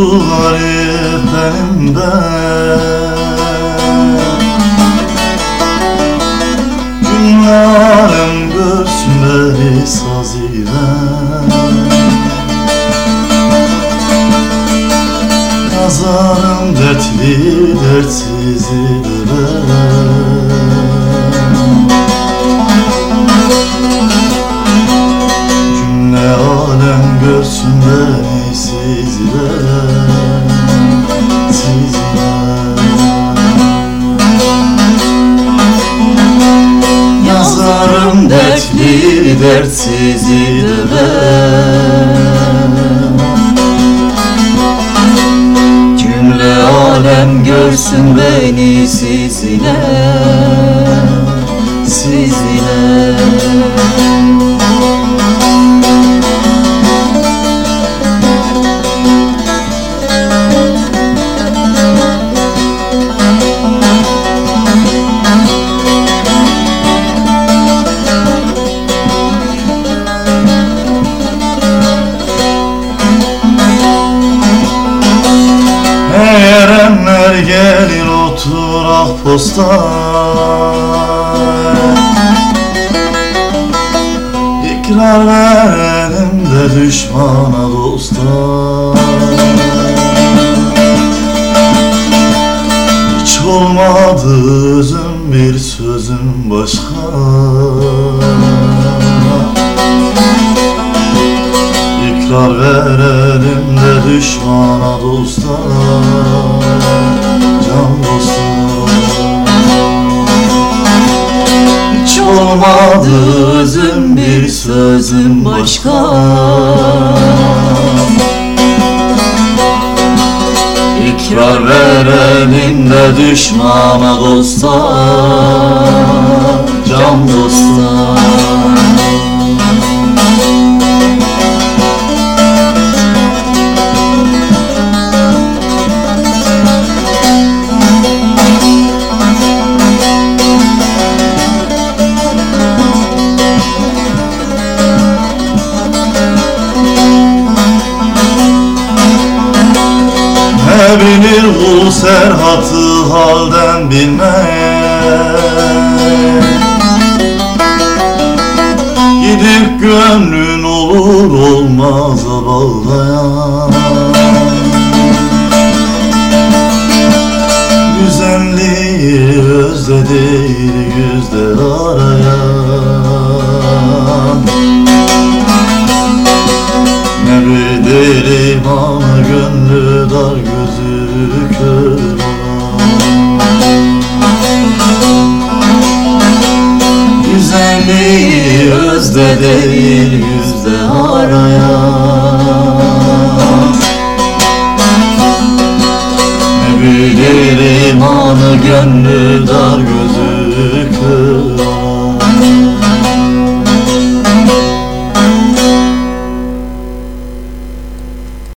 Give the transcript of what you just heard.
oldu garip benim de Cümle alem görsün beni saz ile Yazarım dertli dertsizi de dertli dertsizi de Cümle alem görsün beni sizle Sizle Erenler posta İkrar verelim de düşmana dosta Hiç olmadı özüm bir sözüm başka. İkrar verelim de düşmana dosta özüm bir sözüm başka. İkrar verelim de düşmana dosta Can dosta serhatı halden bilmez Gidip gönlün olur olmaz bağlayan Güzelliği özde değil yüzde arayan. Ne bilir imanı Güzelliği özde değil yüzde arayan